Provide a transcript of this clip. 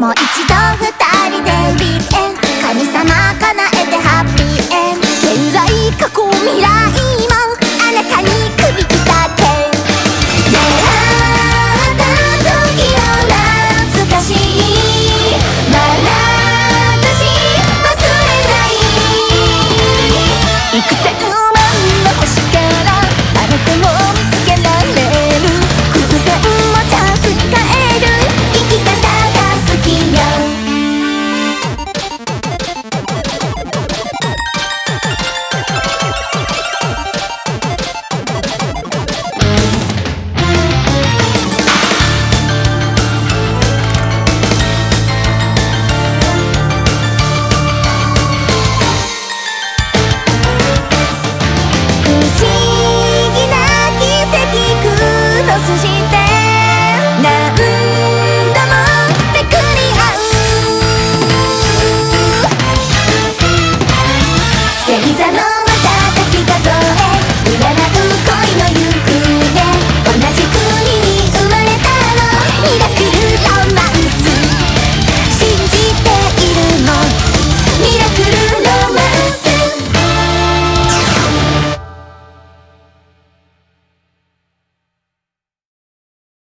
もう一度。